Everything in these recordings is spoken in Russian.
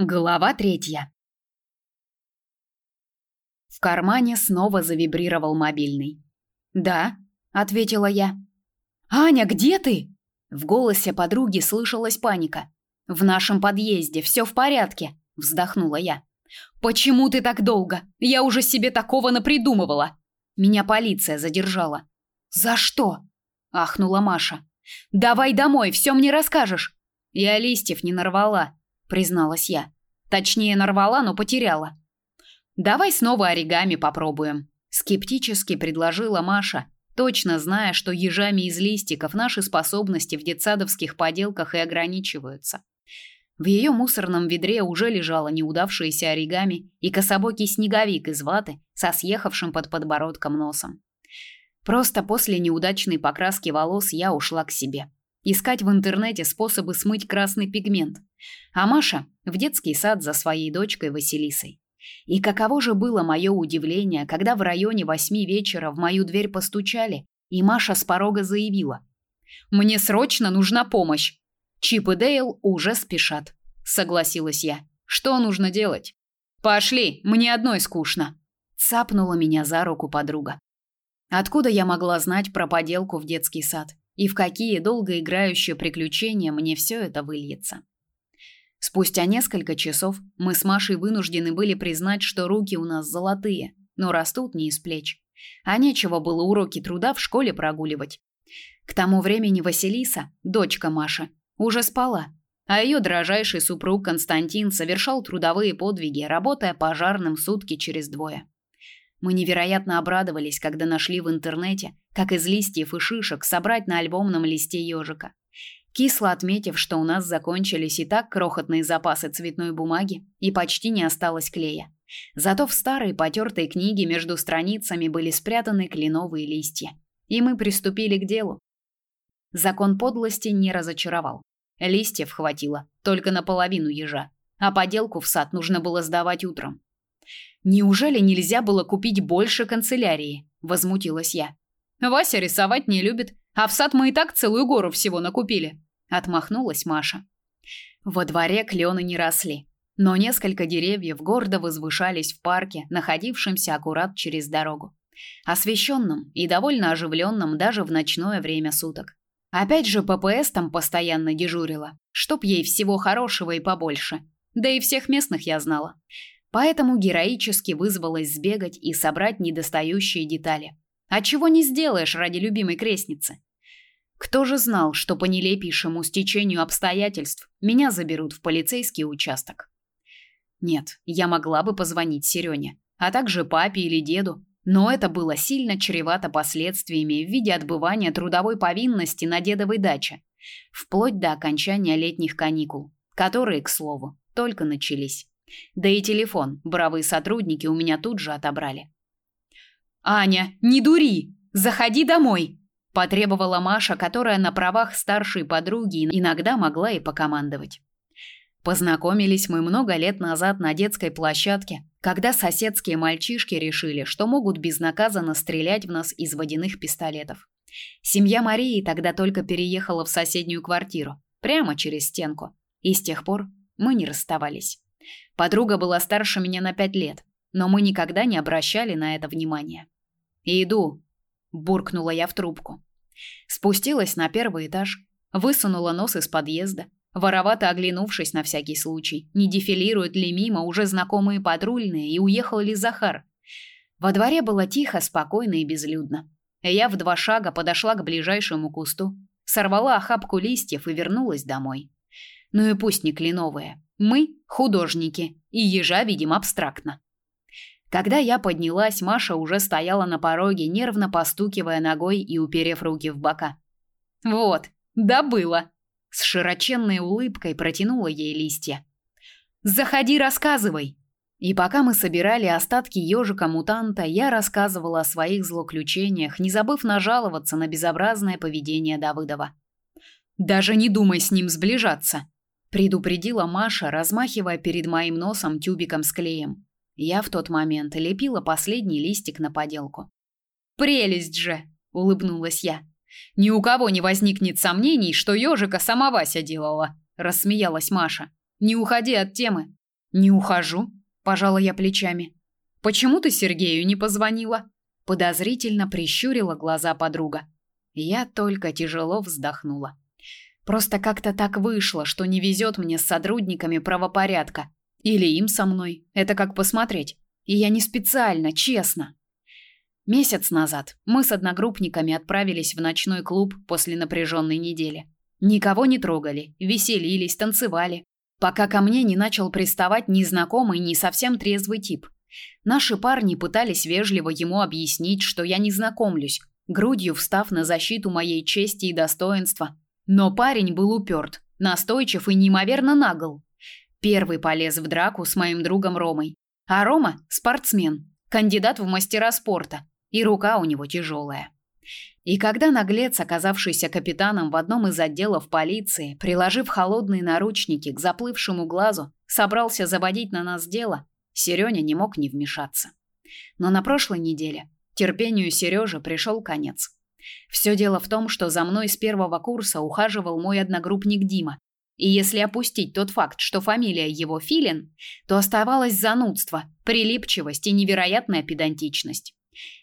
Глава третья. В кармане снова завибрировал мобильный. "Да", ответила я. "Аня, где ты?" В голосе подруги слышалась паника. "В нашем подъезде, все в порядке", вздохнула я. "Почему ты так долго? Я уже себе такого напридумывала. Меня полиция задержала". "За что?" ахнула Маша. "Давай домой, все мне расскажешь". "Я листьев не нарвала", призналась я. Точнее, нарвала, но потеряла. Давай снова оригами попробуем, скептически предложила Маша, точно зная, что ежами из листиков наши способности в детсадовских поделках и ограничиваются. В ее мусорном ведре уже лежало неудавшееся оригами и кособокий снеговик из ваты со съехавшим под подбородком носом. Просто после неудачной покраски волос я ушла к себе искать в интернете способы смыть красный пигмент, а Маша в детский сад за своей дочкой Василисой. И каково же было мое удивление, когда в районе восьми вечера в мою дверь постучали, и Маша с порога заявила: "Мне срочно нужна помощь. Чип и Дейл уже спешат", согласилась я. "Что нужно делать?" "Пошли, мне одной скучно", цапнула меня за руку подруга. Откуда я могла знать про поделку в детский сад? И в какие долгоиграющие приключения мне все это выльется. Спустя несколько часов мы с Машей вынуждены были признать, что руки у нас золотые, но растут не из плеч. А нечего было уроки труда в школе прогуливать. К тому времени Василиса, дочка Маши, уже спала, а ее дрожайший супруг Константин совершал трудовые подвиги, работая пожарным сутки через двое. Мы невероятно обрадовались, когда нашли в интернете, как из листьев и шишек собрать на альбомном листе ежика. Кисло отметив, что у нас закончились и так крохотные запасы цветной бумаги и почти не осталось клея. Зато в старой потертой книге между страницами были спрятаны кленовые листья. И мы приступили к делу. Закон подлости не разочаровал. Листьев хватило только на половину ежа, а поделку в сад нужно было сдавать утром. Неужели нельзя было купить больше канцелярии? возмутилась я. Вася рисовать не любит, а в сад мы и так целую гору всего накупили, отмахнулась Маша. Во дворе клены не росли, но несколько деревьев гордо возвышались в парке, находившемся аккурат через дорогу, освещенном и довольно оживленном даже в ночное время суток. Опять же ППС там постоянно дежурила, чтоб ей всего хорошего и побольше. Да и всех местных я знала поэтому героически вызвалась сбегать и собрать недостающие детали. А чего не сделаешь ради любимой крестницы? Кто же знал, что по нелепейшему стечению обстоятельств меня заберут в полицейский участок? Нет, я могла бы позвонить Серёне, а также папе или деду, но это было сильно чревато последствиями в виде отбывания трудовой повинности на дедовой даче, вплоть до окончания летних каникул, которые, к слову, только начались. Да и телефон бравые сотрудники у меня тут же отобрали. Аня, не дури, заходи домой, потребовала Маша, которая на правах старшей подруги иногда могла и покомандовать. Познакомились мы много лет назад на детской площадке, когда соседские мальчишки решили, что могут безнаказанно стрелять в нас из водяных пистолетов. Семья Марии тогда только переехала в соседнюю квартиру, прямо через стенку, и с тех пор мы не расставались. Подруга была старше меня на пять лет, но мы никогда не обращали на это внимания. "Иду", буркнула я в трубку. Спустилась на первый этаж, высунула нос из подъезда, воровато оглянувшись на всякий случай, не дефилируют ли мимо уже знакомые патрульные и уехал ли Захар. Во дворе было тихо, спокойно и безлюдно. Я в два шага подошла к ближайшему кусту, сорвала охапку листьев и вернулась домой. Ну и пусть не кленовые. Мы художники, и ежа видим абстрактно. Когда я поднялась, Маша уже стояла на пороге, нервно постукивая ногой и уперев руки в бока. Вот, добыла. С широченной улыбкой протянула ей листья. Заходи, рассказывай. И пока мы собирали остатки ежика-мутанта, я рассказывала о своих злоключениях, не забыв нажаловаться на безобразное поведение Давыдова. Даже не думай с ним сближаться, предупредила Маша, размахивая перед моим носом тюбиком с клеем. Я в тот момент лепила последний листик на поделку. Прелесть же, улыбнулась я. Ни у кого не возникнет сомнений, что ежика сама Вася делала, рассмеялась Маша. Не уходи от темы. Не ухожу, пожала я плечами. Почему ты Сергею не позвонила? Подозрительно прищурила глаза подруга. Я только тяжело вздохнула. Просто как-то так вышло, что не везет мне с сотрудниками правопорядка. Или им со мной. Это как посмотреть. И я не специально, честно. Месяц назад мы с одногруппниками отправились в ночной клуб после напряженной недели. Никого не трогали, веселились, танцевали, пока ко мне не начал приставать незнакомый, не совсем трезвый тип. Наши парни пытались вежливо ему объяснить, что я не знакомлюсь, грудью встав на защиту моей чести и достоинства, но парень был уперт, настойчив и неимоверно нагл. Первый полез в драку с моим другом Ромой. А Рома – спортсмен, кандидат в мастера спорта, и рука у него тяжелая. И когда наглец, оказавшийся капитаном в одном из отделов полиции, приложив холодные наручники к заплывшему глазу, собрался заводить на нас дело, Серёня не мог не вмешаться. Но на прошлой неделе терпению Сережи пришел конец. Все дело в том, что за мной с первого курса ухаживал мой одногруппник Дима. И если опустить тот факт, что фамилия его Филин, то оставалось занудство, прилипчивость и невероятная педантичность.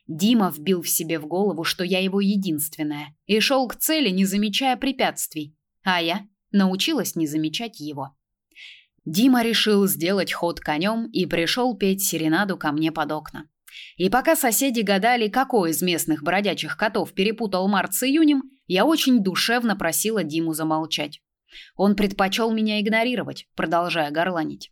Дима вбил в себе в голову, что я его единственная, и шел к цели, не замечая препятствий, а я научилась не замечать его. Дима решил сделать ход конем и пришел петь серенаду ко мне под окна. И пока соседи гадали, какой из местных бродячих котов перепутал март с июнем, я очень душевно просила Диму замолчать. Он предпочел меня игнорировать, продолжая горланить.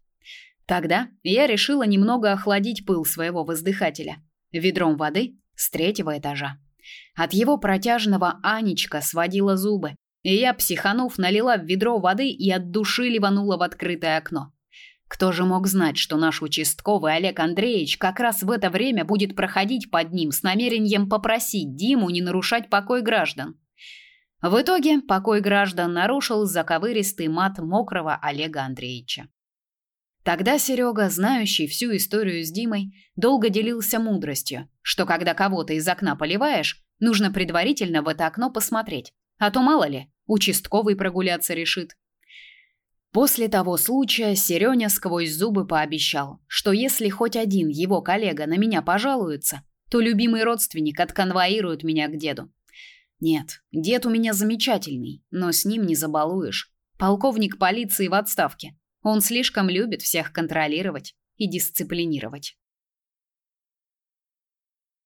Тогда я решила немного охладить пыл своего воздыхателя ведром воды с третьего этажа. От его протяжного Анечка сводила зубы, и я, психанув, налила в ведро воды и от души ливанула в открытое окно. Кто же мог знать, что наш участковый Олег Андреевич как раз в это время будет проходить под ним с намерением попросить Диму не нарушать покой граждан? В итоге покой граждан нарушил заковыристый мат мокрого Олега Андреевича. Тогда Серега, знающий всю историю с Димой, долго делился мудростью, что когда кого-то из окна поливаешь, нужно предварительно в это окно посмотреть, а то мало ли, участковый прогуляться решит. После того случая Серёня сквозь зубы пообещал, что если хоть один его коллега на меня пожалуется, то любимый родственник отконвоирует меня к деду. Нет, дед у меня замечательный, но с ним не забалуешь. Полковник полиции в отставке. Он слишком любит всех контролировать и дисциплинировать.